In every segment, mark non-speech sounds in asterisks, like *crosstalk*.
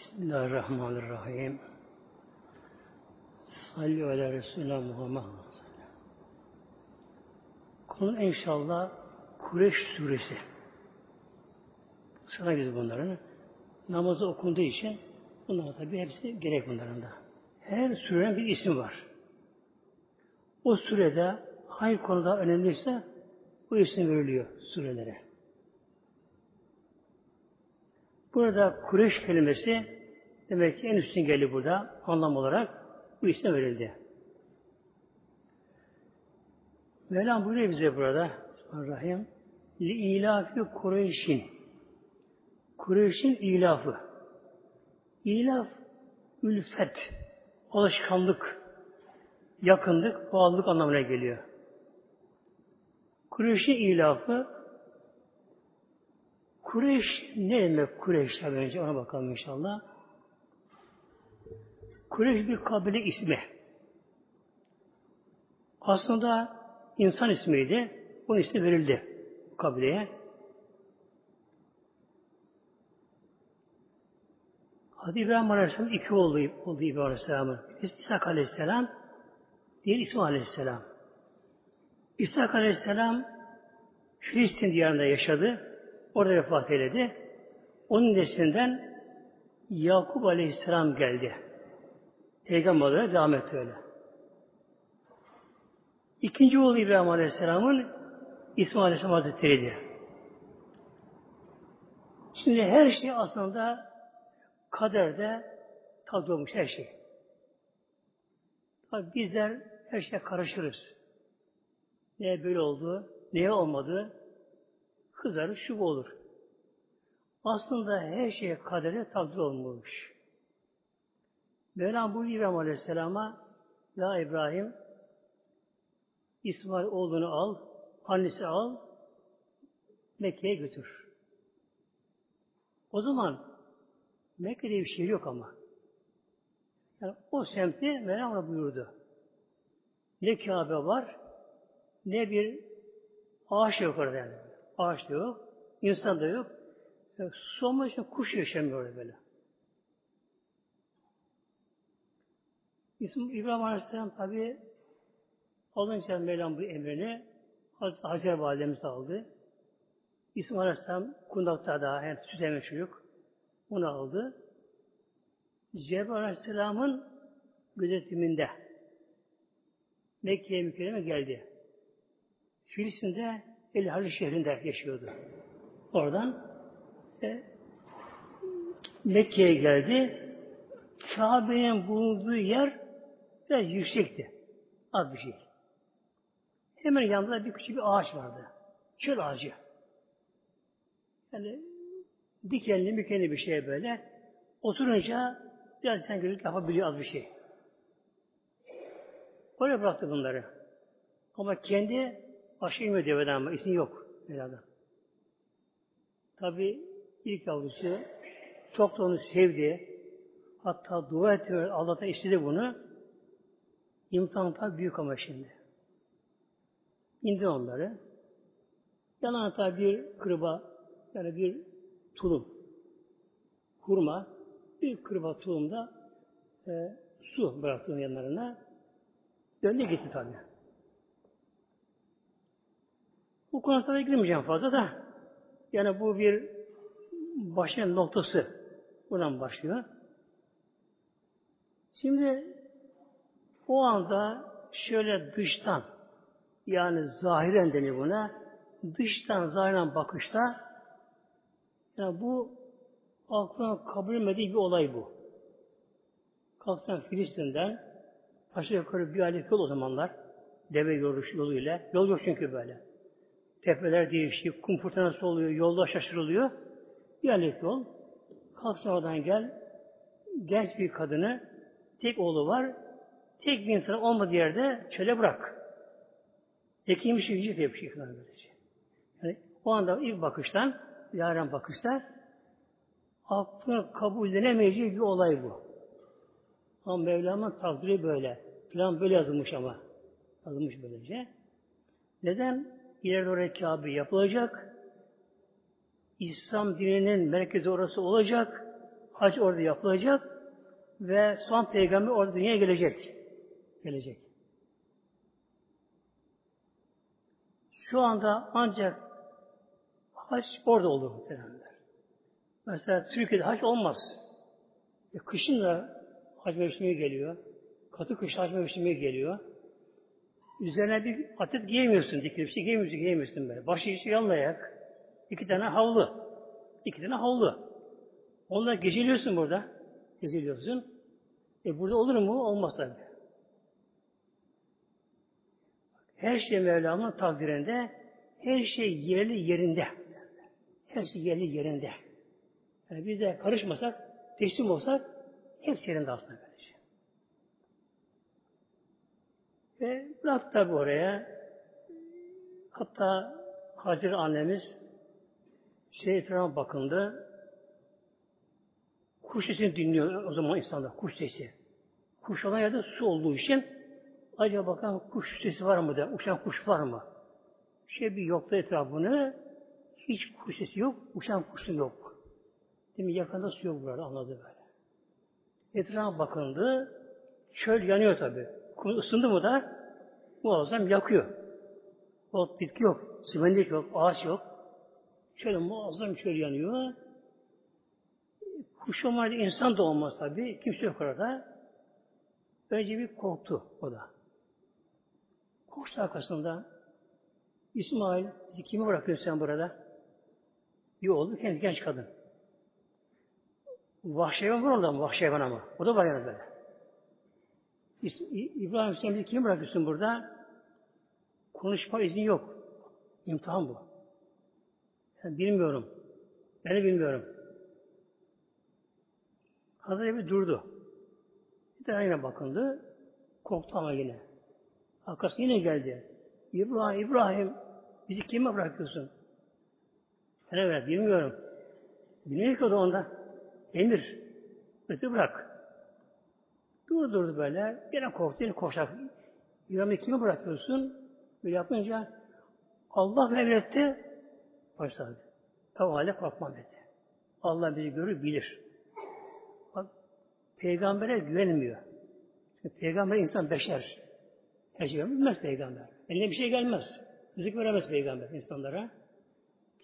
Bismillahirrahmanirrahim. Salli ala Resulullah Muhammed. Konu inşallah Kureş suresi. Sıra gidiyor bunların. Namazı okunduğu için bunlar tabi hepsi gerek bunların da. Her surenin bir ismi var. O surede hangi konuda önemliyse bu isim veriliyor surelere. Burada Kureş kelimesi demek ki en üstün geldi burada anlam olarak bu isim verildi. Mevlam buyuruyor bize burada Rahim li ilafi Kureyş'in Kureyş'in ilafı İlaf ülfet alışkanlık yakınlık, bağlılık anlamına geliyor. Kureyş'in ilafı Kureyş ne demek Kureyş tabi önce ona bakalım inşallah. Kureyş bir kabile ismi. Aslında insan ismiydi. Bunun ismi verildi kabileye. Hadi İbrahim Aleyhisselam iki oldu, oldu İbrahim Aleyhisselam'ın. İshak Aleyhisselam, diğer İsmail Aleyhisselam. İshak Aleyhisselam Filistin diyarında yaşadı. Orada vefat eyledi. Onun neslinden Yakup Aleyhisselam geldi. Peygamberlere devam etti öyle. İkinci oğlu İbrahim Aleyhisselam'ın İsmail Aleyhisselam Hazretleri'ydi. Şimdi her şey aslında kaderde tabi her şey. Bizler her şeye karışırız. Neye böyle oldu, neye olmadı, kızarır, şu olur. Aslında her şeye kadere takdir olmuş. Mevlam bu İbrahim Aleyhisselam'a Ya İbrahim İsmail oğlunu al, annesi al, Mekke'ye götür. O zaman Mekke'de bir şehir yok ama. Yani o semti Mevlam buyurdu. Ne Kabe var, ne bir ağaç yok orada yani. Ağaç da yok, insan da yok. Yani su olmak için kuş yaşamıyor böyle. İsm İbrahim Aleyhisselam tabi alınca Mevlam bu emrini Hacer Validemiz aldı. İsmail Aleyhisselam kundakta daha hem süt çocuk. Onu aldı. Cebrail Aleyhisselam'ın gözetiminde Mekke'ye mükerreme geldi. Filistin'de El Halil şehrinde yaşıyordu. Oradan e, Mekke'ye geldi. Kabe'nin bulunduğu yer biraz yüksekti. Az bir şey. Hemen yanında bir küçük bir ağaç vardı. Çöl ağacı. Yani dikenli mükenli bir şey böyle. Oturunca biraz sen gözük yapabiliyor az bir şey. Oraya bıraktı bunları. Ama kendi başı inmiyor deveden ama isim yok. Herhalde. Tabi ilk yavrusu çok da onu sevdi. Hatta dua etti. Allah'tan istedi bunu. İmtihan tabi büyük ama şimdi. İndi onları. Yanına tabi bir kırba yani bir tulum. Hurma. Bir kırba tulumda e, su bıraktım yanlarına. Döndü gitti tabi. Bu konuda girmeyeceğim fazla da yani bu bir başın noktası. Buradan başlıyor. Şimdi o anda şöyle dıştan yani zahiren deniyor buna dıştan zahiren bakışta yani bu aklına kabul etmediği bir olay bu. Kalksan Filistin'den aşağı yukarı bir aylık yol o zamanlar deve yoluş yoluyla. Yol yok çünkü böyle. Tepeler değişik, kum fırtınası oluyor, yolda şaşırılıyor. Bir aylık yol. Kalksan oradan gel, genç bir kadını, tek oğlu var, tek bir insan olmadığı yerde çöle bırak. Ekilmiş hicret yapıyor falan böylece. Yani o anda ilk bakıştan, yaren bakışta aklına kabul edilemeyeceği bir olay bu. Ama Mevlam'ın takdiri böyle. Plan böyle yazılmış ama. Yazılmış böylece. Neden? İleride oraya Kabe yapılacak. İslam dininin merkezi orası olacak. hac orada yapılacak ve son peygamber orada dünyaya gelecek. Gelecek. Şu anda ancak hac orada olur muhtemelenler. Mesela Türkiye'de hac olmaz. E, kışın da hac mevsimi geliyor. Katı kış hac mevsimi geliyor. Üzerine bir atet giyemiyorsun, dikili şey giyemiyorsun, giyemiyorsun böyle. Başı içi yanlayak. İki tane havlu. İki tane havlu. Onunla geceliyorsun burada. Geceliyorsun. E burada olur mu? Olmaz tabi. Her şey Mevlam'ın takdirinde, her şey yerli yerinde. Her şey yerli yerinde. Yani biz de karışmasak, teslim olsak, hepsi yerinde aslında böylece. Ve bırak tabi oraya, hatta Hacer annemiz şey etrafına bakındı, kuş sesini dinliyor o zaman insanlar, kuş sesi. Kuş olan yerde su olduğu için acaba bakan kuş sesi var mı da, uçan kuş var mı? Şey bir yoktu etrafını, hiç kuş sesi yok, uçan kuş yok. Demek yakında su yok burada, anladı böyle. Etrafa bakındı, çöl yanıyor tabi. Kum ısındı mı da muazzam yakıyor. Ot bitki yok, simenlik yok, ağaç yok. Şöyle muazzam çöl yanıyor. Kuş olmayınca insan da olmaz tabi. Kimse yok orada. Önce bir korktu o da. Koştu arkasında. İsmail, bizi kimi bırakıyorsun sen burada? Bir oğlu, kendi genç kadın. Vahşi hayvan var orada mı? Vahşi hayvan ama. O da var böyle. İbrahim bizi kimi bırakıyorsun burada? Konuşma izni yok. İmtihan bu. Ben bilmiyorum. Ben de bilmiyorum. Hazreti bir durdu. Bir daha yine bakındı. Korktu ama yine. Arkası yine geldi. İbrahim, İbrahim bizi kime bırakıyorsun? Evet, bilmiyorum. Bilmiyor ki o da onda. Emir. Öte bırak. Dur durdu böyle. Yine korktu, yine koşacak. İbrahim'i kime bırakıyorsun? Böyle yapınca Allah emretti. Başladı. O hale korkmam dedi. Allah bizi görür, bilir. Bak, peygambere güvenmiyor. Çünkü peygamber insan beşer. Her şey bilmez peygamber. Eline bir şey gelmez. Rızık veremez peygamber insanlara.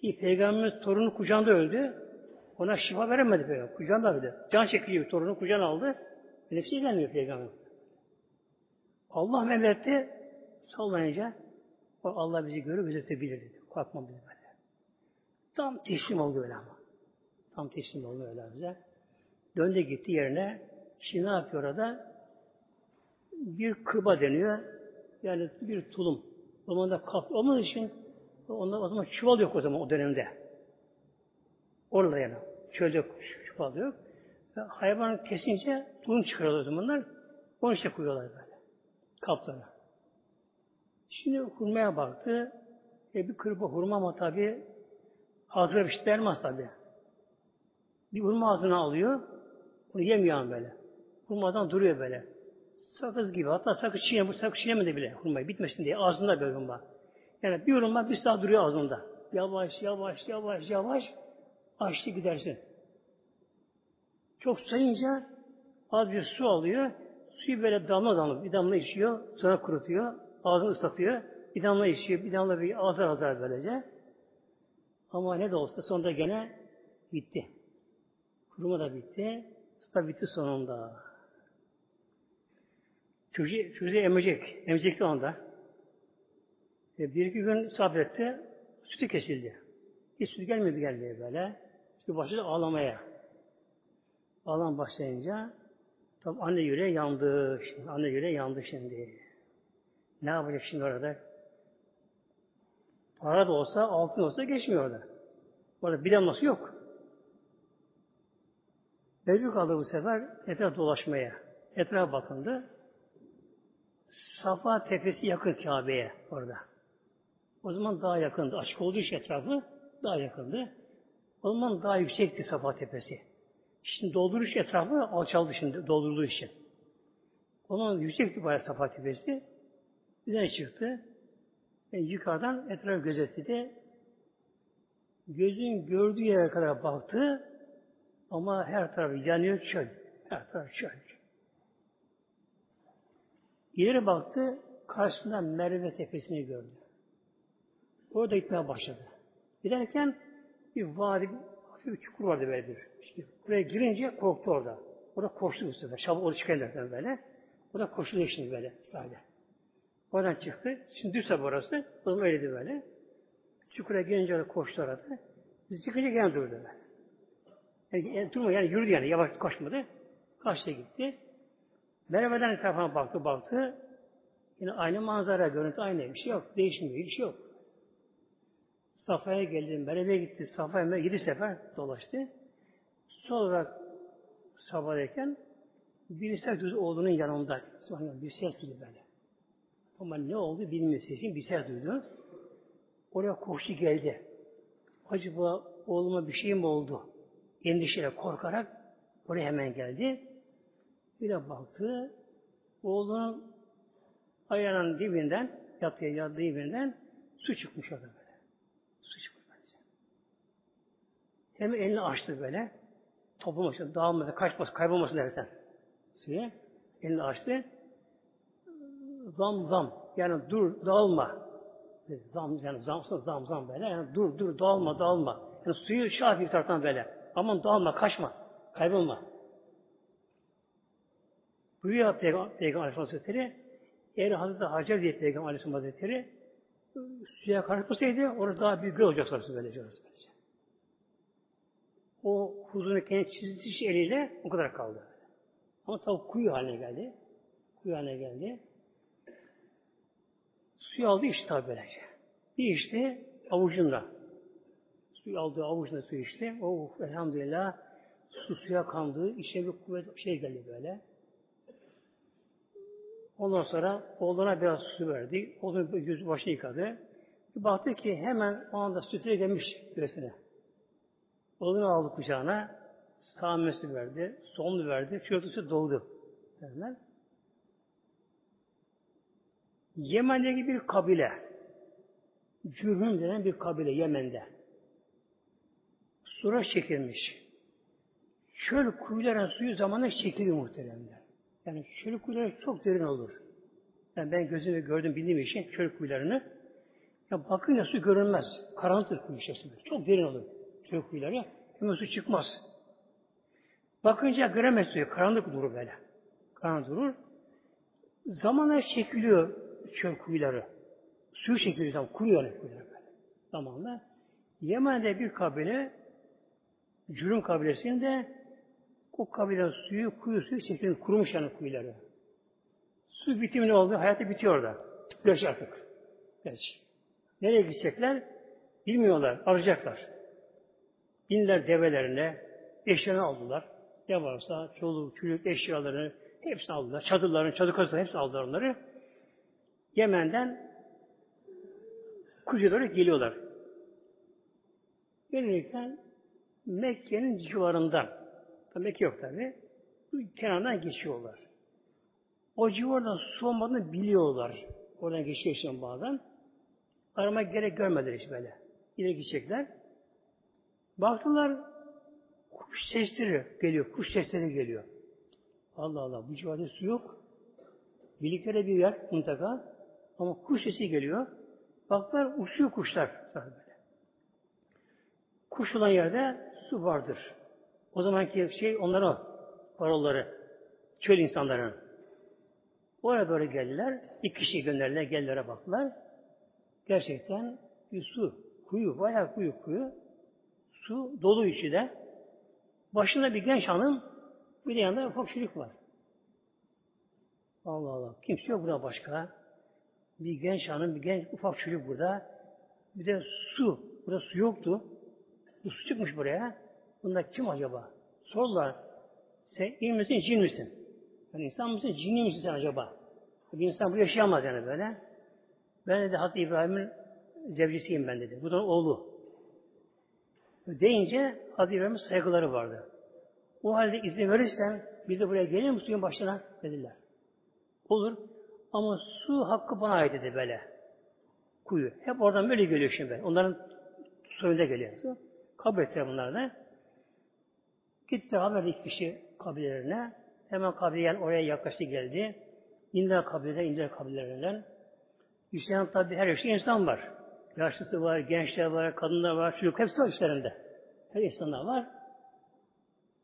Ki peygamberimiz torunu kucağında öldü. Ona şifa veremedi peygamber. Kucağında öldü. Can çekiliyor torunu kucağına aldı. Öyle bir şey gelmiyor peygamber. Allah memletti sallayınca Allah bizi görür, gözetebilir dedi. Korkma bizi böyle. Tam teslim oldu öyle ama. Tam teslim oldu öyle bize. Döndü gitti yerine. Şimdi ne yapıyor orada? Bir kırba deniyor. Yani bir tulum. O zaman da kap olmadığı için onda o zaman çuval yok o zaman o dönemde. Orada yani. Çölde çuval yok. Ve hayvan kesince tulum çıkarıyorlar zamanlar. Onu işte koyuyorlar böyle. Kaplara. Şimdi hurmaya baktı. E bir kırba hurma ama tabi ağzına bir şey vermez tabi. Bir hurma ağzına alıyor. Bunu yemiyor böyle. Hurmadan duruyor böyle. Sakız gibi. Hatta sakız çiğne, bu sakız çiğnemedi bile hurmayı. Bitmesin diye. Ağzında böyle hurma. Yani bir hurma bir saat duruyor ağzında. Yavaş, yavaş, yavaş, yavaş açtı gidersin. Çok sayınca az bir su alıyor. Suyu böyle damla damla bir damla içiyor. Sonra kurutuyor. Ağzını ıslatıyor. Bir damla içiyor. Bir damla bir azar azar böylece. Ama ne de olsa sonunda gene bitti. Kuruma da bitti. Su da bitti sonunda. Çocuğu, çocuğu emecek. Emecekti onda. E, bir iki gün sabretti. Sütü kesildi. Hiç sütü gelmedi gelmeye böyle. Sütü başladı ağlamaya. Ağlam başlayınca tabi anne yüreği yandı. Şimdi, anne yüreği yandı şimdi. Ne yapacak şimdi orada? Para da olsa, altın olsa geçmiyor orada. Orada bilanması yok. Mecbur kaldı bu sefer etraf dolaşmaya. Etrafa bakındı. Safa tepesi yakın Kabe'ye orada. O zaman daha yakındı. Açık olduğu için etrafı daha yakındı. O zaman daha yüksekti Safa tepesi. Şimdi dolduruş etrafı alçaldı şimdi doldurduğu için. O zaman yüksekti bayağı Safa tepesi. Üzerine çıktı. Yani yukarıdan etrafı gözetledi. Gözün gördüğü yere kadar baktı. Ama her taraf yanıyor çöl. Her taraf çöl. İleri baktı, karşısında Merve tepesini gördü. Orada gitmeye başladı. Giderken bir vadi, bir çukur vardı böyle bir. İşte buraya girince korktu orada. Orada koştu bu sefer. Çabuk orada çıkarlarken böyle. Orada koştu şimdi böyle sahile. Oradan çıktı. Şimdi düz tabi orası. O zaman öyleydi böyle. Çukura girince orada koştu orada. Biz çıkınca gene durdu böyle. Yani, yani durma yani yürüdü yani yavaş koşmadı. Kaçta gitti. Merve'den etrafına baktı baktı. Yine aynı manzara, görüntü aynı. Bir şey yok. Değişmiyor. Bir şey yok. Safa'ya geldi. Merve'ye gitti. Safa'ya yedi sefer dolaştı. Sonra sabahdayken bir ses duydu oğlunun yanında. Sonra ses duydu böyle. Ama ne oldu bilmiyor sesin. Ses duydu. Oraya koştu geldi. Acaba oğluma bir şey mi oldu? Endişeyle korkarak oraya hemen geldi. Bir de baktı. Oğlunun ayağının dibinden, yatıyor yattığı dibinden su çıkmış orada böyle. Su çıkmış böylece. Hemen elini açtı böyle. Toplaması, dağılması, kaçması, kaybolması dersen. Suya. Elini açtı. Zam zam. Yani dur, dağılma. Zam, yani zam, zam, zam böyle. Yani dur, dur, dağılma, dağılma. Yani suyu şafi bir taraftan böyle. Aman dağılma, kaçma, kaybolma. Buyuruyor Peygamber, Peygamber Aleyhisselam Hazretleri, eğer Hazreti Hacer diye Peygamber Aleyhisselam Hazretleri suya karışmasaydı orada daha büyük göl olacak sonrası böylece. Orası. O huzurunu kendi çizmiş eliyle o kadar kaldı. Ama tabi kuyu haline geldi. Kuyu haline geldi. Suyu aldı işte tabi böylece. Bir işte avucunda. Suyu aldı avucunda su içti. Oh elhamdülillah su suya kandı. İçine bir kuvvet şey geldi böyle. Ondan sonra oğluna biraz su verdi. Oğlunun yüz başını yıkadı. Bir baktı ki hemen o anda sütüye gelmiş göğsüne. Oğlunu aldı kucağına. Sağ mesli verdi. Solunu verdi. Çocuklusu doldu. Derler. Yemen'deki bir kabile. Cürhüm denen bir kabile Yemen'de. Sura çekilmiş. Çöl kuyuların suyu zamanla çekiliyor muhteremler. Yani çöl kuyuları çok derin olur. Yani ben gözümle gördüm bildiğim için çöl kuyularını. Ya bakınca su görünmez. Karanlıktır kuyu içerisinde. Çok derin olur çöl kuyuları. Hemen su çıkmaz. Bakınca göremez suyu. Karanlık durur böyle. Karanlık durur. Zamanla çekiliyor çöl kuyuları. Suyu çekiliyor zaman. Kuruyor yani kuyular böyle. Zamanla. Yemen'de bir kabile Cürüm kabilesinde o kabilenin suyu, kuyu suyu çekilmiş, kurumuş yani kuyuları. Su bitimi ne oldu? Hayatı bitiyor orada. Göç artık. Göç. Nereye gidecekler? Bilmiyorlar. Arayacaklar. Binler develerine, eşyalarını aldılar. Ne varsa çoluk, çocuk eşyalarını hepsini aldılar. Çadırlarını, çadır kasasını hepsini aldılar onları. Yemen'den kuzeye doğru geliyorlar. Gelirken Mekke'nin civarından Mekke yok tabi. Kenardan geçiyorlar. O civarda su olmadığını biliyorlar. Oradan işte bazen. Aramak gerek görmediler hiç böyle. Yine gidecekler. Baktılar kuş sesleri geliyor. Kuş sesleri geliyor. Allah Allah bu civarda su yok. Birliklere bir yer mutlaka. Ama kuş sesi geliyor. Baktılar uçuyor kuşlar. Böyle. Kuş olan yerde su vardır. O zamanki şey onların parolları. Çöl insanların. Oraya doğru geldiler. İki kişi gönderdiler. Geldiler baktılar. Gerçekten bir su. Kuyu. Bayağı kuyu kuyu. Su dolu içi de. Başında bir genç hanım. Bir de yanında ufak çocuk var. Allah Allah. Kimse yok burada başka. Bir genç hanım, bir genç ufak çocuk burada. Bir de su. Burada su yoktu. Bu su çıkmış buraya. Bunlar kim acaba? Sordular. Sen in misin, cin misin? Yani insan mısın, cinli misin sen acaba? Bir insan bu yaşayamaz yani böyle. Ben dedi Hazreti İbrahim'in zevcisiyim ben dedi. Bu da oğlu. Deyince Hazreti İbrahim'in saygıları vardı. O halde izin verirsen biz de buraya gelir mi suyun başına dediler. Olur. Ama su hakkı bana ait dedi böyle. Kuyu. Hep oradan böyle geliyor şimdi. Onların suyunda geliyor. Kabul ettiler bunlar da. Gitti haber iki kişi kabilelerine. Hemen kabileyen oraya yaklaştı geldi. İndiler kabileden, indiler kabilelerinden. Hüseyin tabi her yaşta insan var. Yaşlısı var, gençler var, kadınlar var, çocuk hepsi var işlerinde. Her insanlar var.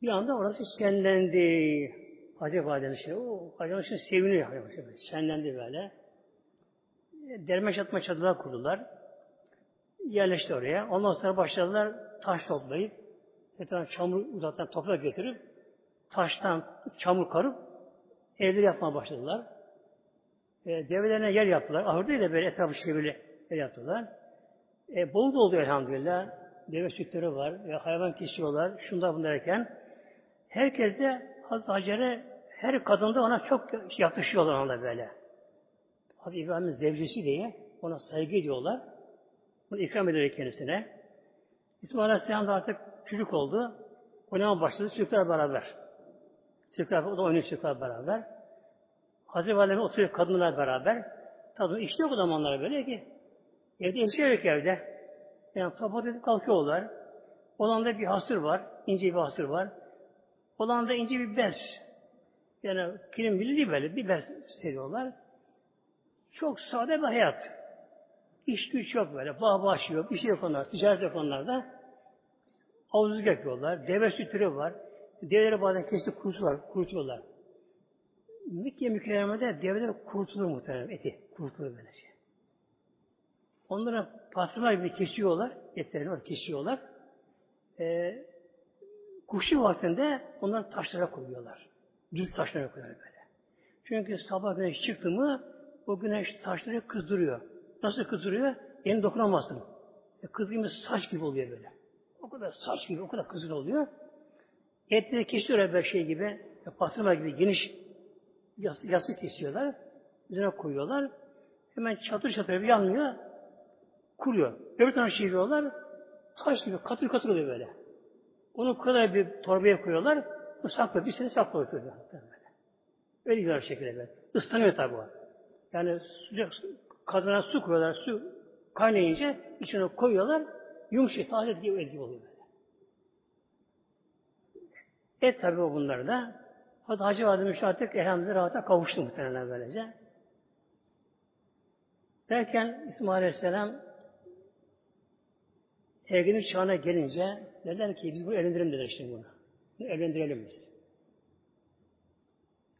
Bir anda orası şenlendi. Validemiz işte, o Hacı Validemiz seviniyor. Şenlendi böyle. Derme çatma çadırlar kurdular. Yerleşti oraya. Ondan sonra başladılar taş toplayıp etrafına çamur uzaktan toprak getirip taştan çamur karıp evleri yapmaya başladılar. E, develerine yer yaptılar. Ahırdayla böyle etrafı çevrili yer yaptılar. E, bol da oldu elhamdülillah. Deve sütleri var. E, hayvan kesiyorlar. Şunda bunlarken herkes de Hazreti Hacer'e her kadında ona çok yakışıyorlar ona böyle. Hazreti İbrahim'in zevcesi diye ona saygı ediyorlar. Bunu ikram ediyor kendisine. İsmail Aleyhisselam da artık çocuk oldu. Oynama başladı çocuklar beraber. Çocuklar, o da oynuyor çocuklar beraber. Hazreti Validemiz oturuyor kadınlar beraber. Tabii işte o zamanlar böyle ki. Evde eşya yok evde. Yani sabah edip kalkıyorlar. Olanda bir hasır var. ince bir hasır var. Olanda ince bir bez. Yani kilim bildiği böyle bir bez seriyorlar. Çok sade bir hayat. İş güç yok böyle. Bağ baş yok. Bir şey yok onlar. Ticaret yok onlarda. Havuzluk yapıyorlar. Deve sütürü var. Develeri bazen kesip kurutuyorlar. kurutuyorlar. Mekke mükerremede develer kurutulur muhtemelen eti. Kurutulur böyle şey. Onlara pastırma gibi kesiyorlar. Etlerini kesiyorlar. Ee, kuşu vaktinde onları taşlara koyuyorlar. Düz taşlara koyuyorlar böyle. Çünkü sabah güneş çıktı mı o güneş taşları kızdırıyor. Nasıl kızdırıyor? Yeni dokunamazsın. E, kızdığımız saç gibi oluyor böyle. O kadar saç gibi, o kadar kızıl oluyor. Etleri kesiyorlar böyle şey gibi. E, pastırma gibi geniş yası, yası kesiyorlar. Üzerine koyuyorlar. Hemen çatır çatır yanmıyor. Kuruyor. Öbür tarafa çeviriyorlar. Taş gibi katır katır oluyor böyle. Onu kadar bir torbaya koyuyorlar. Bu saklı. Bir sene saklı oturuyor. Böyle. Öyle bir şekilde böyle. Islanıyor tabi o. Yani sıcak kazana su koyuyorlar. Su kaynayınca içine koyuyorlar. Yumuşak taze gibi etki oluyor böyle. Et tabi o bunlar da. Hatta Hacı Vadimiz artık elhamdülillah rahata kavuştu muhtemelen böylece. Derken İsmail Aleyhisselam ergenlik çağına gelince neden ki biz bunu evlendirelim dediler şimdi bunu. bunu evlendirelim biz.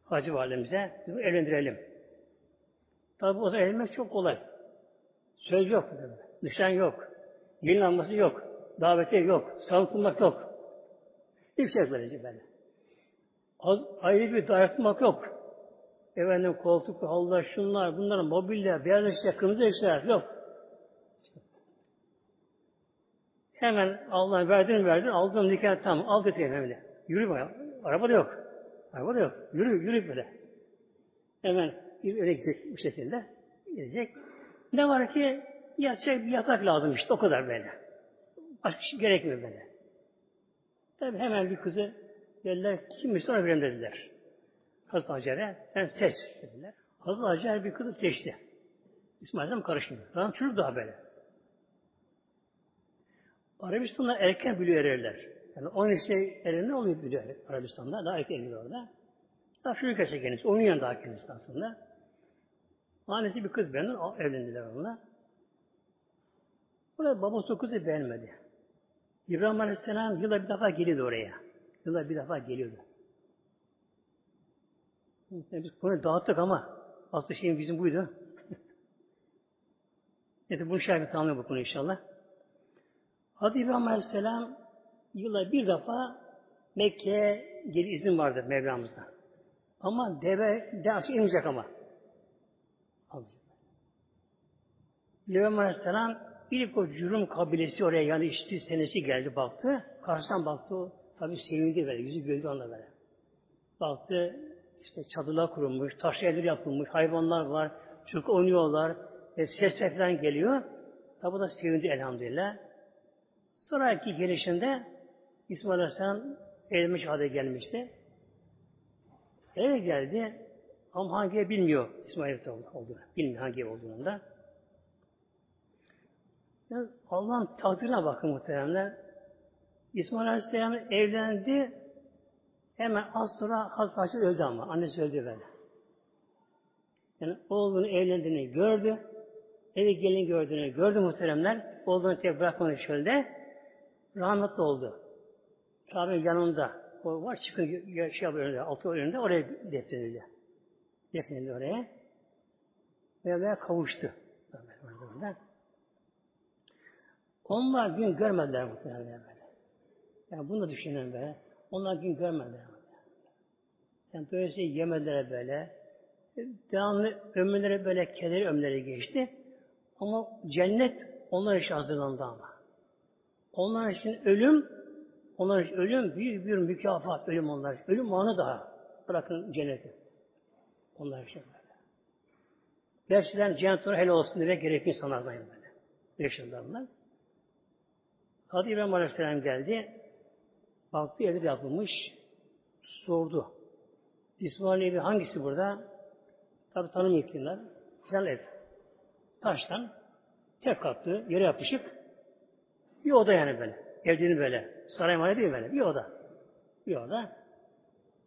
Hacı Validemize biz bunu evlendirelim. Tabi o da evlenmek çok kolay. Söz yok. Nişan yok. Gelin alması yok. Daveti yok. Sağlık yok. Hiçbir şey yok böylece böyle. Az, ayrı bir dayatmak yok. Efendim koltuk, halılar, şunlar, bunların mobilya, beyaz eşya, kırmızı eşya yok. Hemen Allah verdin verdin, aldın nikah tamam, al götür efendim. Yürü bayağı. Araba da yok. Araba da yok. Yürü, yürü böyle. Hemen öyle gidecek bu şekilde. Gidecek. Ne var ki yatacak bir yatak lazım işte o kadar böyle. Başka şey gerekmiyor böyle. Tabi hemen bir kızı dediler kimmiş ona verin dediler. Hazreti Hacer'e sen seç dediler. Hazreti Hacer bir kızı seçti. İsmail Aleyhisselam karışmıyor. Daha çocuk daha böyle. Arabistan'da erken biliyor ererler. Yani 10 işte erer ne oluyor biliyor Arabistan'da. Daha erken biliyor orada. Daha çocuk yaşa kendisi. Onun yanında daha kendisi aslında. Annesi bir kız beğendi. Evlendiler onunla. Burada babası kızı beğenmedi. İbrahim Aleyhisselam yıla bir defa geliyordu oraya. Yıla bir defa geliyordu. Biz bunu dağıttık ama aslı şeyin bizim buydu. *laughs* Neyse bunu şahit tamamlıyor bu konu inşallah. Hadi İbrahim Aleyhisselam yıla bir defa Mekke'ye geri izin vardı Mevlamız'da. Ama deve de aşağı inmeyecek ama. İbrahim Aleyhisselam ilk o Cürüm kabilesi oraya yani işte senesi geldi baktı. Karşıdan baktı o tabi sevindi böyle. Yüzü güldü onda böyle. Baktı işte çadırlar kurulmuş, taş evler yapılmış, hayvanlar var, çocuk oynuyorlar, e, sesler falan geliyor. Tabi da sevindi elhamdülillah. Sonraki gelişinde İsmail Aleyhisselam evlenmiş hale gelmişti. Eve geldi ama hangi bilmiyor İsmail Aleyhisselam olduğunu. Bilmiyor hangi olduğunu da. Allah'ın takdirine bakın muhteremler. İsmail Aleyhisselam evlendi, Hemen az sonra Hazreti öldü ama. Annesi öldü böyle. Yani oğlunun evlendiğini gördü. Evi gelin gördüğünü gördü muhteremler. Oğlunu tek bırakmadı çölde. Rahmetli oldu. Kabe yanında. O var çıkın şey yapıyor önünde, altı önünde oraya defnedildi. Defnedildi oraya. Ve veya kavuştu. Onlar gün görmediler muhtemelen böyle. Yani bunu düşünün böyle. Onlar gün görmediler. Yani böyle şey yemediler böyle. Devamlı ömürleri böyle kederi ömürleri geçti. Ama cennet onlar için hazırlandı ama. Onlar için ölüm, onlar için ölüm büyük bir mükafat, ölüm onlar için. Ölüm anı daha. Bırakın cenneti. Onlar için böyle. Gerçekten cennet helal olsun diye gerekli insanlardan böyle. Yaşandı Hadi İbrahim Aleyhisselam geldi. Baktı evde yapılmış. Sordu. İsmail evi hangisi burada? Tabi tanım yıkıyorlar. Güzel ev. Taştan. Tek katlı, yere yapışık. Bir oda yani böyle. Evdiğini böyle. Saray mali değil böyle. Bir oda. Bir oda.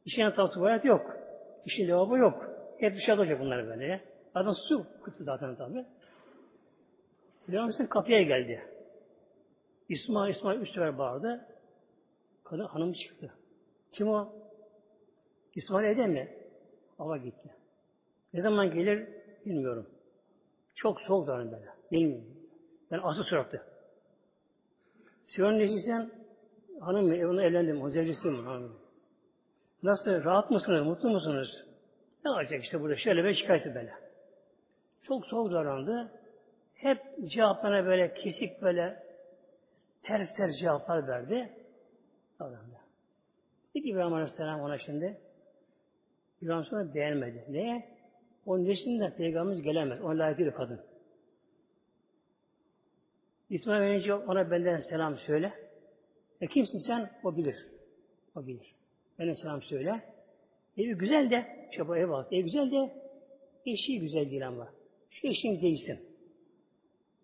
İşin tam tuvalet yok. İşin lavabo yok. Hep dışarıda olacak bunlar böyle. Adam su kutu zaten tabi. Peygamber kapıya geldi. İsmail, İsmail üç sefer bağırdı. Kadın hanım çıktı. Kim o? İsmail evde mi? Hava gitti. Ne zaman gelir bilmiyorum. Çok soğuk davranıyor böyle. Bilmiyorum. Ben asıl surattı. Siyon Neşisen hanım onu evlendim. O zevcisiyim hanım. Nasıl? Rahat mısınız? Mutlu musunuz? Ne olacak işte burada? Şöyle bir şikayeti böyle. Çok soğuk davrandı. Hep cevaplarına böyle kesik böyle ters ters cevaplar verdi. Davrandı. Peki İbrahim Aleyhisselam ona şimdi İbrahim sonra beğenmedi. Neye? O neslinden peygamberimiz gelemez. Ona layık bir kadın. İsmail verince ona benden selam söyle. E kimsin sen? O bilir. O bilir. Benden selam söyle. Evi güzel de, işte bu ev bak, ev güzel de, eşi güzel değil ama. Şu eşin değilsin.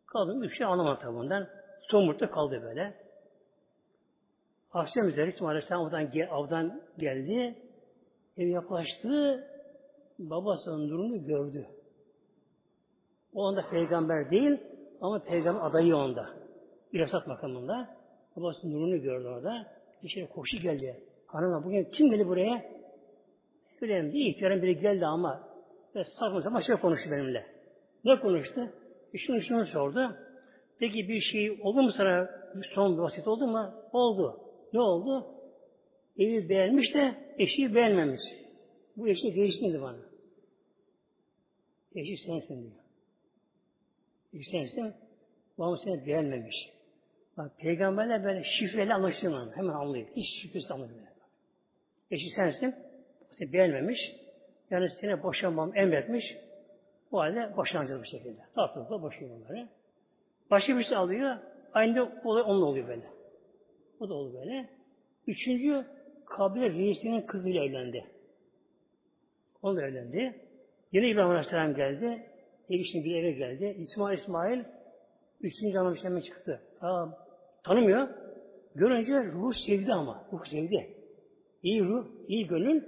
Kaldım, üç şey anlamadı tabi bundan. Somurtta kaldı böyle. Akşam üzeri İsmail Aleyhisselam avdan, avdan geldi. Ev yaklaştı. Babasının durumunu gördü. O anda peygamber değil ama peygamber adayı onda. İrasat makamında. Babasının nurunu gördü orada. İçeri koşu geldi. Hanımla bugün kim geldi buraya? Öyle bir ihtiyarın biri geldi ama ve saçma sapan şey konuştu benimle. Ne konuştu? E şunu şunu sordu. Peki bir şey oldu mu sana? Son bir vasit oldu mu? Oldu. Ne oldu? Evi beğenmiş de eşi beğenmemiş. Bu eşi değişti bana. Eşi sensin diyor. Sensin. Babam seni beğenmemiş. Bak peygamberler böyle şifreli anlaşılmıyor. Hemen anlıyor. Hiç şifresi anlıyor. Eşi sensin. Seni beğenmemiş. Yani seni boşanmam emretmiş. O halde boşanacağız bu şekilde. Tatlıkla boşuyor onları. Başka bir şey alıyor. Aynı olay onunla oluyor böyle. O da oluyor böyle. Üçüncü kabile reisinin kızıyla evlendi. Onunla evlendi. Yine İbrahim Aleyhisselam geldi. Ev bir eve geldi. İsmail İsmail üçüncü anlamışlarına çıktı. Aa, tanımıyor. Görünce ruh sevdi ama. Ruh sevdi. İyi ruh, iyi gönül,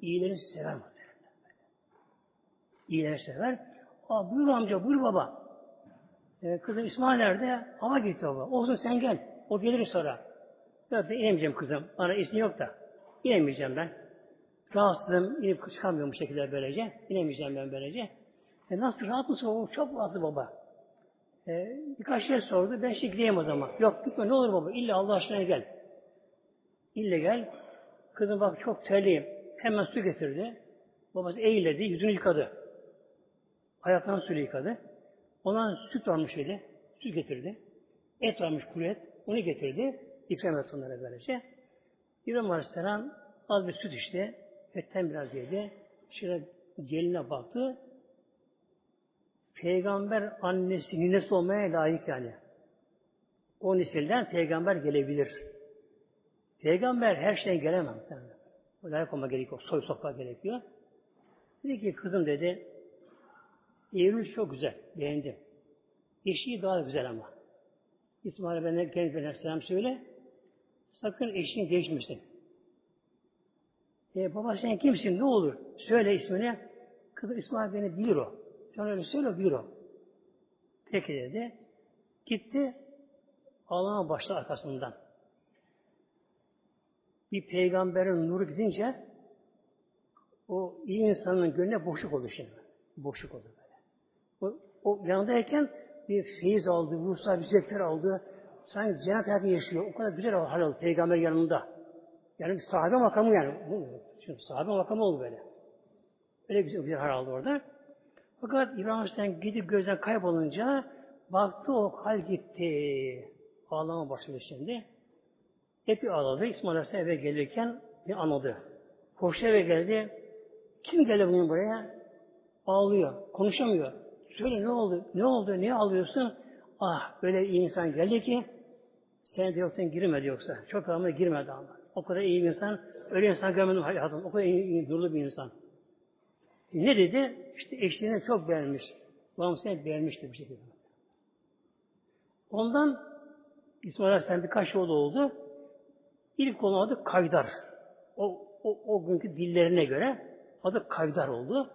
iyileri sever? İyileri sever. Aa, buyur amca, buyur baba. Ee, kızım İsmail nerede? Hava gitti baba. Olsun sen gel. O gelir sonra. Ya ben inemeyeceğim kızım. Bana izni yok da. İnemeyeceğim ben. Rahatsızım. inip çıkamıyorum bu şekilde böylece. İnemeyeceğim ben böylece. E nasıl rahat mısın? O çok rahatlı baba. E, birkaç şey sordu. Ben şimdi gideyim o zaman. Yok gitme ne olur baba. İlla Allah aşkına gel. İlle gel. Kızım bak çok terliyim. Hemen su getirdi. Babası eğildi. Yüzünü yıkadı. Ayaklarını su yıkadı. Ondan süt varmış öyle. Süt getirdi. Et varmış kuru et. Onu getirdi. İkram etti onlara böylece. İbrahim Aleyhisselam az bir süt içti. Etten biraz yedi. Şöyle geline baktı. Peygamber annesi, ninesi olmaya layık yani. O nesilden peygamber gelebilir. Peygamber her şeye gelemez. Yani. Layık olma gerekiyor. Soy sopla gerekiyor. Dedi ki kızım dedi Eylül çok güzel. Beğendim. Eşi daha güzel ama. İsmail ben kendisine selam söyle. Sakın eşini değişmesin. E, baba sen kimsin? Ne olur? Söyle ismini. Kızım İsmail beni bilir o. Sen öyle söyle bilir o. Peki dedi. Gitti. Ağlama başladı arkasından. Bir peygamberin nuru gidince o iyi insanın gönlüne boşluk oldu şimdi. Boşluk oldu böyle. O, o yanındayken bir feyiz aldı, ruhsal bir zevkler aldı. Sanki cennet hayatı yaşıyor. O kadar güzel hal oldu peygamber yanında. Yani bir sahabe makamı yani. Şimdi sahabe makamı oldu böyle. Öyle güzel, güzel hal aldı orada. Fakat İbrahim Aleyhisselam gidip gözden kaybolunca baktı o hal gitti. Ağlama başladı şimdi. Epey ağladı. İsmail Aleyhisselam eve gelirken bir anladı. Koştu eve geldi. Kim geldi bugün buraya? Ağlıyor. Konuşamıyor. Söyle ne oldu? Ne oldu? Niye ağlıyorsun? Ah böyle iyi insan geldi ki sen de yoktan girmedi yoksa. Çok ağlamaya girmedi ama. O kadar iyi bir insan. Öyle insan görmedim hayatım. O kadar iyi, iyi nurlu bir insan. Ne dedi? İşte eşliğini çok beğenmiş. Babam seni beğenmişti bir şekilde. Ondan İsmail Aleyhisselam birkaç yolu oldu. İlk onun adı Kaydar. O, o, o günkü dillerine göre adı Kaydar oldu.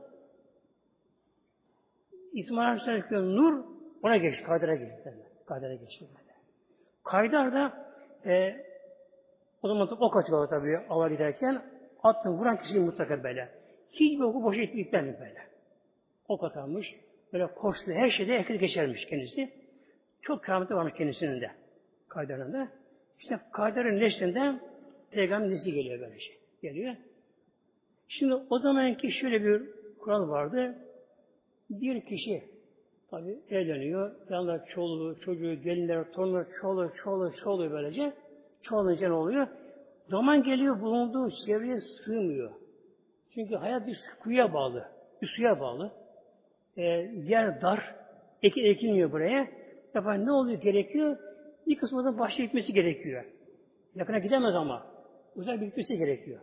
İsmail Aleyhisselam Nur ona geçti. Kaydar'a geçti. Kaydar'a geçti. Kaydar da e, o zaman ok atıyorlar tabii ava giderken attın vuran kişiyi mutlaka böyle. Hiçbir oku boşa gitmedi böyle. Ok atarmış. Böyle koştu. Her şeyde ekil geçermiş kendisi. Çok kıyameti varmış kendisinin de. Kaydar'ın da. İşte Kaydar'ın neslinde peygamber nesli geliyor böyle şey. Geliyor. Şimdi o zamanki şöyle bir kural vardı. Bir kişi tabi evleniyor. Yanlar çoluğu, çocuğu, gelinler, torunlar, çoluğu, çoluğu, çoluğu böylece. Çoğalınca ne oluyor? Zaman geliyor bulunduğu çevreye sığmıyor. Çünkü hayat bir kuyuya bağlı. Bir suya bağlı. Ee, yer dar. Eki ekilmiyor buraya. Efendim ne oluyor gerekiyor? Bir kısmından başta gitmesi gerekiyor. Yakına gidemez ama. Uzak bir gitmesi gerekiyor.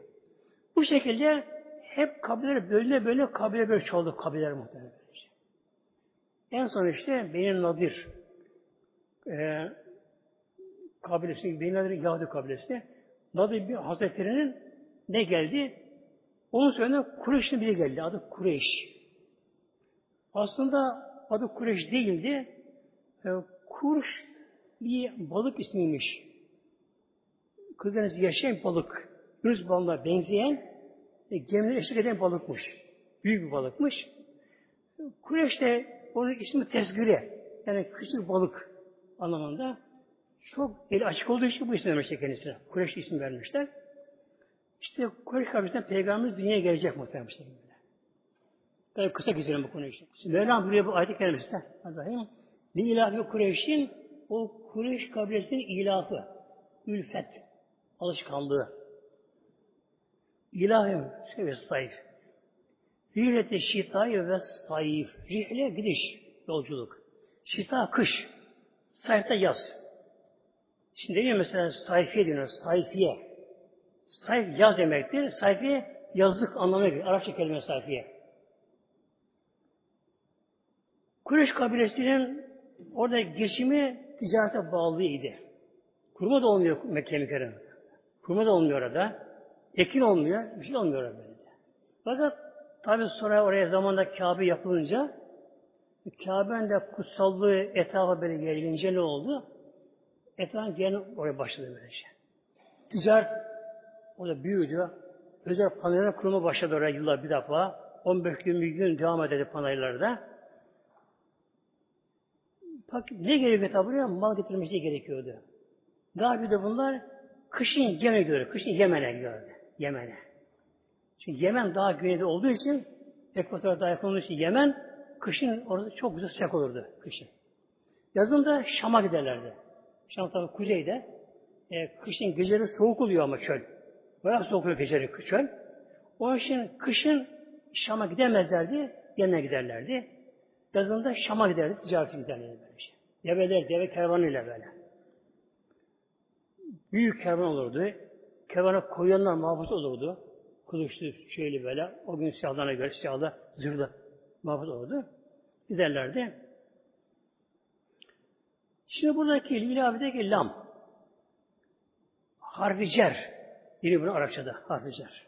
Bu şekilde hep kabileler böyle böyle kabile böyle çoğaldı kabileler muhtemelen. En son işte Benim Nadir e, kabilesi, Benim Nadir Yahudi kabilesi. Nadir bir Hazretleri'nin ne geldi? Onun söylediğinde Kureyş'in biri geldi. Adı Kureyş. Aslında adı Kureyş değildi. E, Kurş bir balık ismiymiş. Kızlarınız yaşayan balık. Yunus balığına benzeyen e, gemileri eşlik eden balıkmış. Büyük bir balıkmış. Kureyş de onun ismi tezgüre. Yani küçük balık anlamında. Çok eli açık olduğu için bu isim vermişler kendisine. Kureyş isim vermişler. İşte Kureyş kabilesinden Peygamberimiz dünyaya gelecek muhtemelen. Tabi kısa gidelim bu konuyu için. Şimdi Mevlam buraya bu ayet-i kerimesinde. Azahim. Li ilahı Kureyş'in o Kureyş kabilesinin ilahı. Ülfet. Alışkanlığı. İlahı seviye zayıf. Rihlete şitayı ve sayif. Rihle gidiş, yolculuk. Şita kış. Sayfta yaz. Şimdi diyor mesela sayfiye diyor, sayfiye. Sayf yaz demektir. Sayfiye yazlık anlamına geliyor. Arapça kelime sayfiye. Kureyş kabilesinin orada geçimi ticarete bağlıydı. Kurma da olmuyor Mekke mükerrem. Kurma da olmuyor orada. Ekin olmuyor. Bir şey olmuyor orada. Fakat tabi sonra oraya zamanda Kabe yapılınca Kabe'nin de kutsallığı etrafa böyle yayılınca ne oldu? Etrafın gene oraya başladı böylece. Ticaret orada büyüdü. Özel panayırlar kurulma başladı oraya yıllar bir defa. 15 gün bir gün devam edildi panayırlarda. Bak ne gerekiyor tabi buraya? Mal getirmesi gerekiyordu. Daha bir de bunlar kışın Yemen'e göre, kışın Yemen'e göre. Yemen'e. Çünkü Yemen daha güneyde olduğu için ekvatora daha yakın olduğu için Yemen kışın orada çok güzel sıcak olurdu kışın. Yazın da Şam'a giderlerdi. Şam tabi kuzeyde. E, kışın geceleri soğuk oluyor ama çöl. Bayağı soğuk oluyor geceleri çöl. Onun için kışın Şam'a gidemezlerdi, Yemen'e giderlerdi. Yazında Şam'a giderdi, ticaret giderlerdi böyle şey. Develer, deve kervanıyla böyle. Büyük kervan olurdu. Kervana koyanlar mahpus olurdu. Kılıçlı şeyli böyle. O gün silahlarına göre silahlı, zırhlı mahpus olurdu. Giderlerdi. Şimdi buradaki ilavedeki lam harfi cer. Yine bunu Arapçada harfi cer.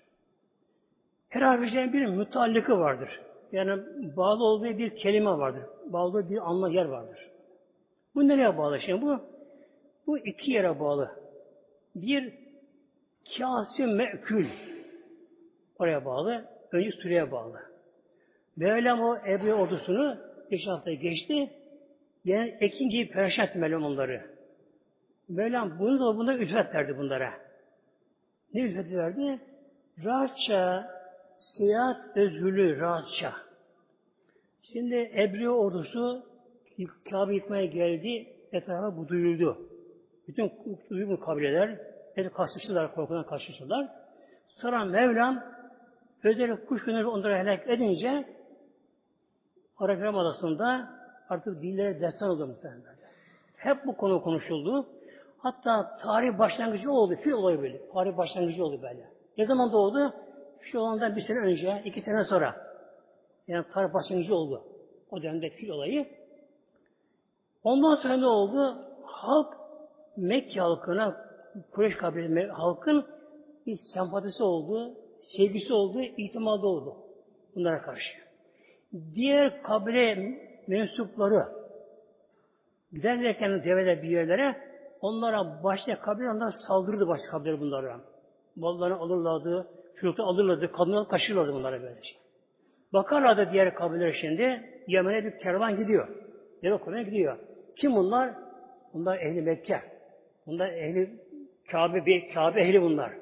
Her harfin bir mütealliki vardır. Yani bağlı olduğu bir kelime vardır. Bağlı bir anla yer vardır. Bu nereye bağlı şimdi bu? Bu iki yere bağlı. Bir kâsi me'kül oraya bağlı. Önce süreye bağlı. Mevlam o Ebu ordusunu geçen hafta geçti. Yani ikinci perişan etti onları. Mevlam bunu da bunda ücret verdi bunlara. Ne ücreti verdi? Rahatça, seyahat özgürlüğü rahatça. Şimdi Ebru ordusu Kabe yıkmaya geldi, etrafa bu duyuldu. Bütün duygun kabileler, hep kaçıştılar, korkudan kaçıştılar. Sonra Mevlam özellikle kuş günleri onları helak edince Arap Adası'nda artık dillere destan oldu muhtemelen. Hep bu konu konuşuldu. Hatta tarih başlangıcı oldu. Fil olayı böyle. Tarih başlangıcı oldu böyle. Ne zaman doğdu? Şu olandan bir sene önce, iki sene sonra. Yani tarih başlangıcı oldu. O dönemde fil olayı. Ondan sonra ne oldu? Halk Mekke halkına, Kureyş kabilesi halkın bir sempatisi oldu, sevgisi oldu, itimadı oldu bunlara karşı. Diğer kabile mensupları giderlerken develer bir yerlere onlara başta kabile onlara saldırdı başka kabile bunlara. Mallarını alırlardı, çocukları alırlardı, kadınları kaçırırlardı bunlara böylece. Bakarlardı diğer kabileler şimdi Yemen'e bir kervan gidiyor. Deve koyuna gidiyor. Kim bunlar? Bunlar ehli Mekke. Bunlar ehli Kabe, bir Kabe ehli bunlar.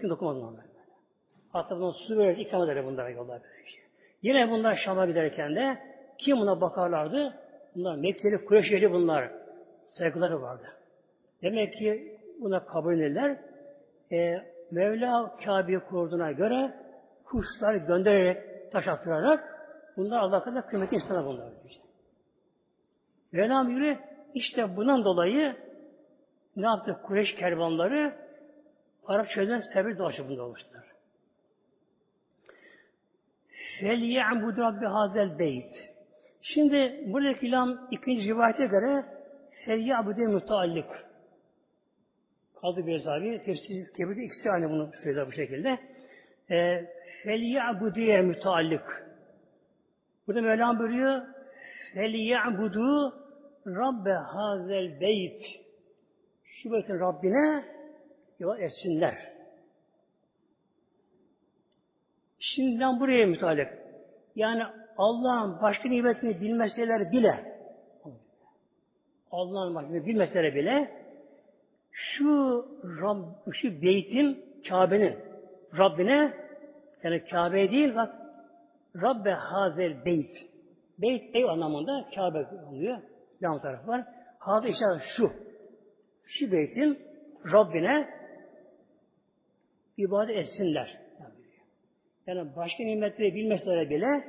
Kim dokunmadı onlara. Hatta bunlar su verir, ikram eder bunlara yolda böyle şey. Yine bunlar Şam'a giderken de kim buna bakarlardı? Bunlar Mekkeli, Kureyş ehli bunlar. Saygıları vardı. Demek ki buna kabul ederler. E, Mevla Kabe'yi kurduğuna göre kuşlar göndererek, taş attırarak bunlar Allah kadar kıymetli insanlar bunlar. Mevlam yürü işte bundan dolayı ne yaptı Kureyş kervanları? Arap çölden sebebi dolaşıp bunda olmuşlar. فَلْيَعْبُدْ رَبِّ هَذَا beyt. Şimdi buradaki ilam ikinci rivayete göre فَلْيَعْبُدْ müteallik. aldı bir abi. Tefsir Kebir'de ikisi aynı bunu söylüyor bu şekilde. Ee, e, Felyabudiye müteallık. Burada Mevlam buyuruyor. Felyabudu Rabbe hazel beyt. Şu beytin Rabbine ibadet etsinler. Şimdiden buraya müteallık. Yani Allah'ın başka nimetini bilmeseler bile Allah'ın başka bilmeseler bile şu Rab, şu beytin Kabe'nin Rabbine yani Kabe değil bak Rabbe hazel beyt. Beyt ev anlamında Kabe oluyor. Yan taraf var. Hazel işte şu. Şu beytin Rabbine ibadet etsinler. Yani başka nimetleri bilmeseler bile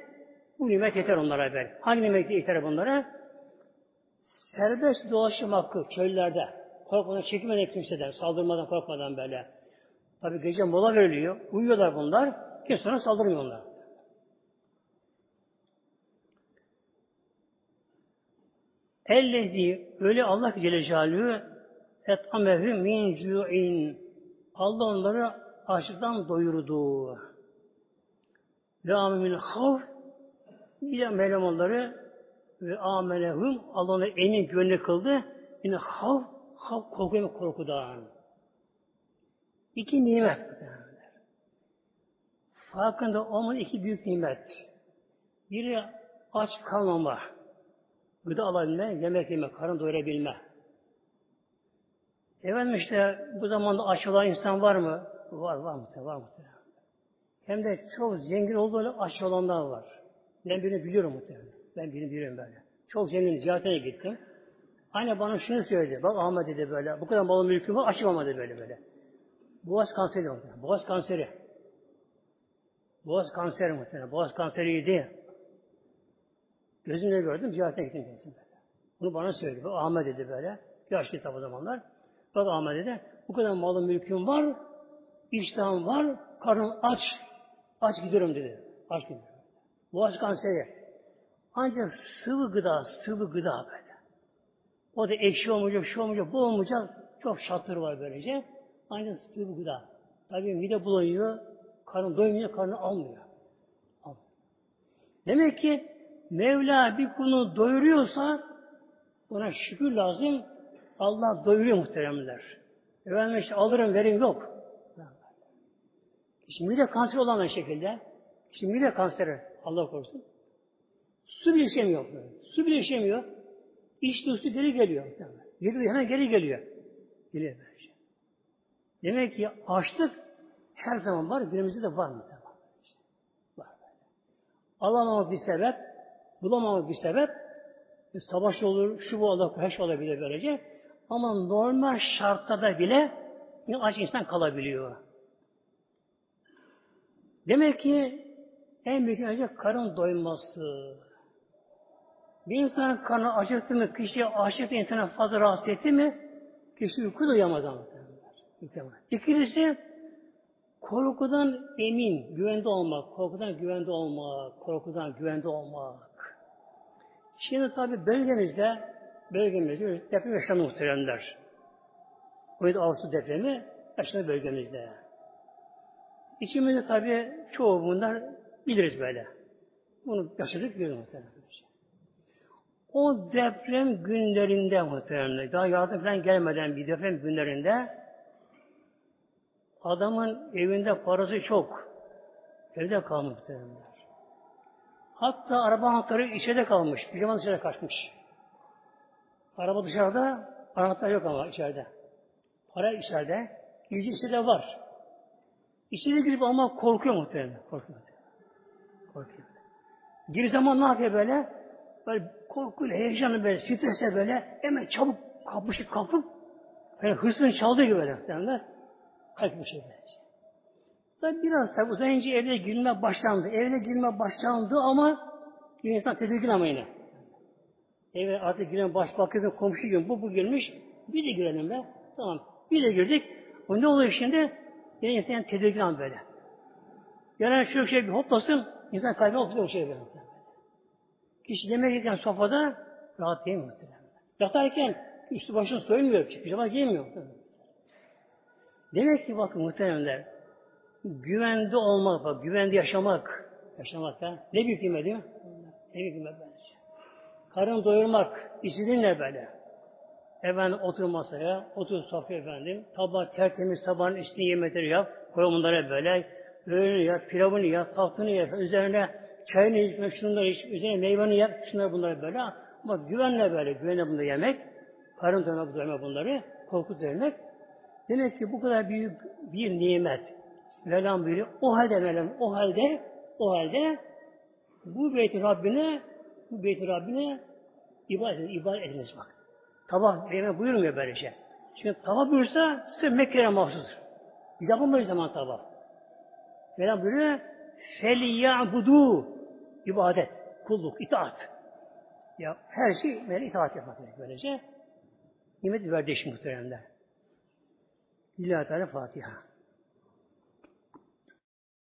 bu nimet yeter onlara böyle. Hangi nimet yeter bunlara? Serbest dolaşım hakkı çöllerde. Korkmadan, çekinmeden kimseden, saldırmadan, korkmadan böyle. Tabi gece mola veriliyor. Uyuyorlar bunlar. Kimse sonra saldırmıyor onlar. Ellezi öyle Allah Celle Celaluhu et amehü min cu'in Allah onları açlıktan doyurdu. Ve amin havf de Mevlam ve amenehum Allah onları emin güvenli kıldı. Yine havf, havf korku ve korkudan. İki nimet. Farkında olmanın iki büyük nimet. Biri aç kalmama, gıda alabilme, yemek yeme, karın doyurabilme. Efendim işte bu zamanda aç olan insan var mı? Var, var mı? Var mı? Hem de çok zengin olduğunu aç olanlar var. Ben birini biliyorum muhtemelen. Ben birini biliyorum böyle. Çok zengin ziyaretine gittim. Aynı bana şunu söyledi. Bak Ahmet dedi böyle. Bu kadar malın mülküm var açım ama dedi böyle böyle. Boğaz kanseri muhtemelen. Boğaz kanseri. Boğaz kanseri muhtemelen. Boğaz kanseriydi. Gözümle gördüm. Ziyaretine gittim. Böyle. Bunu bana söyledi. Bak Ahmet dedi böyle. Yaşlı tabi zamanlar. Bak Ahmet dedi. Bu kadar malın mülküm var. İştahım var. Karnım aç. Aç gidiyorum dedi. Aç gidiyorum. Boğaz kanseri. Ancak sıvı gıda, sıvı gıda böyle. O da ekşi olmayacak, şu olmayacak, bu olmayacak. Çok şartları var böylece. Ancak sıvı gıda. Tabii mide bulanıyor, Karın doymuyor, karnı almıyor. almıyor. Demek ki Mevla bir kulu doyuruyorsa buna şükür lazım. Allah doyuruyor muhteremler. Efendim işte alırım verim yok. Şimdi mide kanseri olan şekilde. Şimdi mide kanseri Allah korusun. Su bile içemiyor. Su bile içemiyor. İçtiği su geri geliyor. Geliyor hemen geri geliyor. Geliyor böylece. Demek ki açlık her zaman var. Günümüzde de var mı? Var böyle. Alamamak bir sebep, bulamamak bir sebep, savaş olur, şu bu olur, her şey olabilir böylece. Ama normal şartlarda bile aç insan kalabiliyor. Demek ki en büyük önce karın doyması. Bir insan karnı acıktı mı, kişi açlıkta insana fazla rahatsız etti mi, kişi uyku duyamaz ama. İkincisi, korkudan emin, güvende olmak, korkudan güvende olmak, korkudan güvende olmak. Şimdi tabi bölgemizde, bölgemizde deprem yaşandı muhteremler. 17 Ağustos depremi yaşandı bölgemizde. İçimizde tabi çoğu bunlar biliriz böyle. Bunu yaşadık biliyoruz muhtemelen. O deprem günlerinde muhtemelen, daha yardım falan gelmeden bir deprem günlerinde adamın evinde parası çok. Evde kalmış muhtemelen. Hatta araba anahtarı içeride kalmış. Pijama dışarıda kaçmış. Araba dışarıda, anahtar yok ama içeride. Para içeride, giysi de var. İçeri girip ama korkuyor muhtemelen. Korkuyor. Korkuyor. Gir zaman ne yapıyor böyle? Böyle korkuyla, heyecanlı böyle, strese böyle hemen çabuk kapışıp kapıp böyle hırsını çaldığı gibi böyle muhtemelen kalkmış böyle. Biraz tabi uzayınca evine girme başlandı. Evine girme başlandı ama insan tedirgin ama yine. Eve artık giren baş bakıyor komşu gün bu bu girmiş. Bir de girelim be. Tamam. Bir de girdik. O ne oluyor şimdi? Yine insan tedirgin ama böyle. Yani şu şey bir hoplasın, insan kalbi hopluyor şey böyle. Kişi yemek yerken sofrada rahat değil muhtemelen. Yatarken üstü başını soymuyor, pijama giymiyor. Demek ki bakın muhteremler, güvende olmak, bak, güvende yaşamak, yaşamak da ne büyük nimet değil mi? Ne büyük nimet bence. Karın doyurmak, istediğinle böyle. Efendim otur masaya, otur sofraya efendim, tabağı tertemiz tabağın üstüne yemekleri yap, koy bunlara böyle, öğünü yap, pilavını yap, tatlını yap, üzerine çayını iç, şunları iç, üzerine meyveni yap, şunları bunları böyle. Ama güvenle böyle, güvenle bunları yemek, karın doyurmak, doyurmak bunları, korku vermek. Demek ki bu kadar büyük bir nimet. Mevlam buyuruyor. O halde Mevlam, o halde, o halde bu beyti Rabbine, bu beyti Rabbine ibadet edin, ibadet ediniz bak. Tavaf Mevlam buyurmuyor böyle şey. Çünkü tavaf buyursa size Mekke'ye mahsustur. Biz yapamayız zaman tavaf. Mevlam buyuruyor, فَلْيَعْبُدُوا ibadet, kulluk, itaat. Ya her şey böyle itaat yapmak böylece. Nimet verdi muhteremler. Lillahi Teala Fatiha.